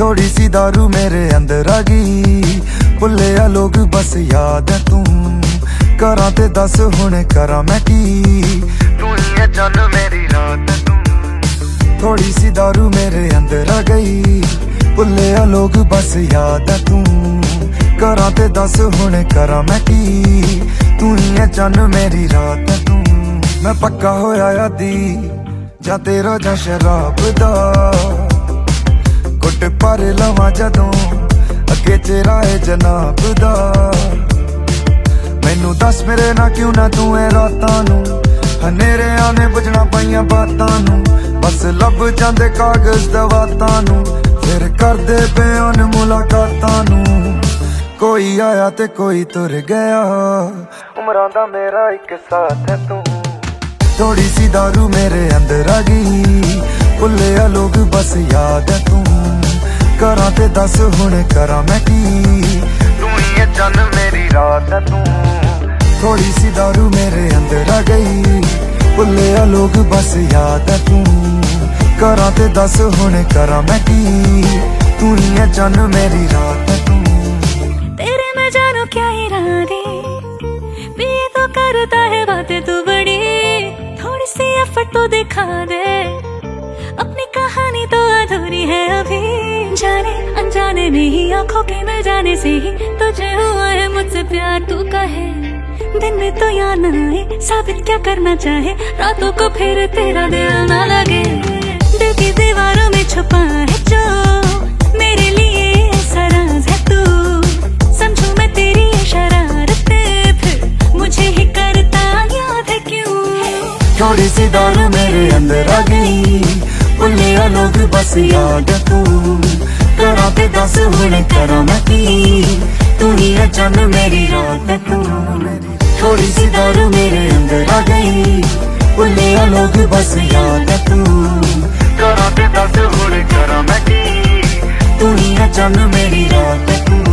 थोड़ी सी दारू मेरे अंदर आ गई भुले लोग बस याद है तू करा ते दस हुने करा मैं की तू ही है जन मेरी रात तू थोड़ी सी दारू मेरे अंदर आ गई भुले लोग बस याद है तू करा ते दस हुने करा मैं की तू ही है जन मेरी रात तू मैं पक्का होया यादी ਜਾਂ ਤੇਰਾ ਜਾਂ ਸ਼ਰਾਬ ਦਾ ਉੱਡ ਪਰ ਲਵਾਂ ਜਦੋਂ ਅੱਗੇ ਤੇਰਾ ਹੈ ਜਨਾਬ ਦਾ। ਮੈਨੂੰ ਦੱਸ ਮੇਰੇ ਨਾ ਕਿਉਂ ਨਾ ਤੂੰ ਐ ਰਾਤਾਂ ਨੂੰ? ਹਨੇਰਿਆਂ ਨੇ ਬੁਝਣਾ ਪਈਆਂ ਬਾਤਾਂ ਨੂੰ। ਬਸ ਲੱਭ ਜਾਂਦੇ ਕਾਗਜ਼ ਦਵਾਤਾਂ ਨੂੰ। ਫਿਰ ਕਰਦੇ ਪਿਆਨ ਮੁਲਾਕਾਤਾਂ ਨੂੰ। ਕੋਈ ਆਇਆ ਤੇ ਕੋਈ ਤੁਰ ਗਿਆ। ਉਮਰਾਂ ਦਾ ਮੇਰਾ ਇੱਕ ਸਾਥ ਹੈ ਤੂੰ। ਥੋੜੀ ਸੀ ਦਾਰੂ ਮੇਰੇ ਅੰਦਰ ਆ ਗਈ। ਭੁੱਲਿਆ ਲੋਕ ਬਸ ਯਾਦ ਹੈ ਤੂੰ। करा ते दस हुने करा मैं की तू ही चन मेरी रात है तू थोड़ी सी दारू मेरे अंदर आ गई भुले लोग बस याद है तू करा ते दस हुने करा मैं की तू ही चन मेरी रात है तू तेरे में जानो क्या इरादे पिए तो करता है बातें तू बड़ी थोड़ी सी एफर्ट तो दिखा दे अपनी कहानी तो अधूरी है अभी जाने अनजाने में ही आँखों के न जाने से ही तुझे हुआ है मुझसे प्यार, तू कहे। दिन में तो याद न आए, साबित क्या करना चाहे, रातों को फिर तेरा दिल ना लगे। दिल की दीवारों में छुपा है जो, मेरे लिए ऐसा राज है तू। समझू मैं तेरी शरारत, फिर मुझे ही करता याद है क्यों? थोड़ी सी दारू मेरे अंदर आ गई लोग बस याद तू दस हुने करा मैं की तू ही है चन मेरी रात थोड़ी सी दारू मेरे अंदर आ गई। भुले लोग बस याद तू। करा दस हुने करा मैं की तू ही है चन मेरी रात तू